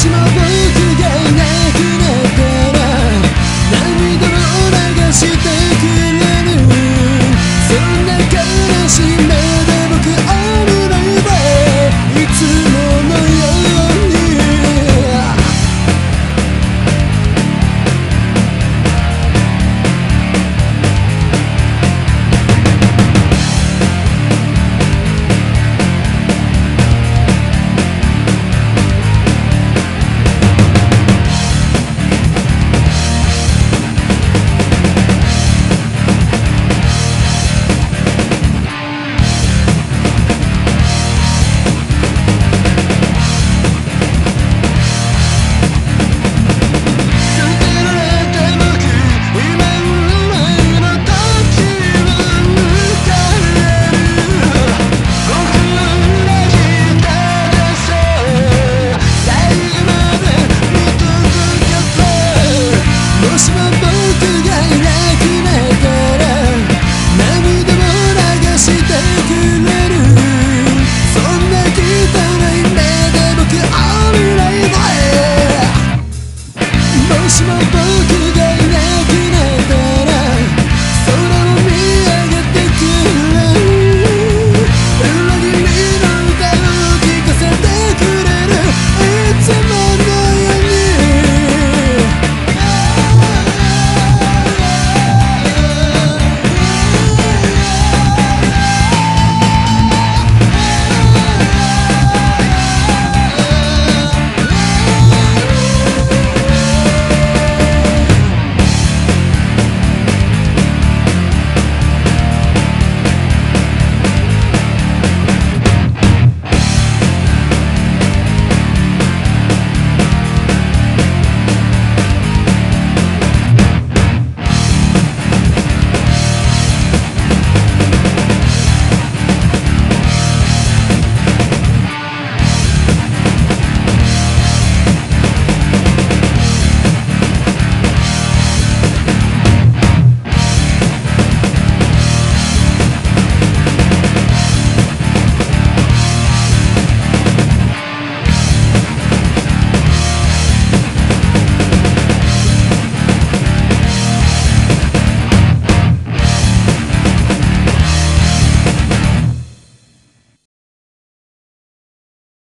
しまう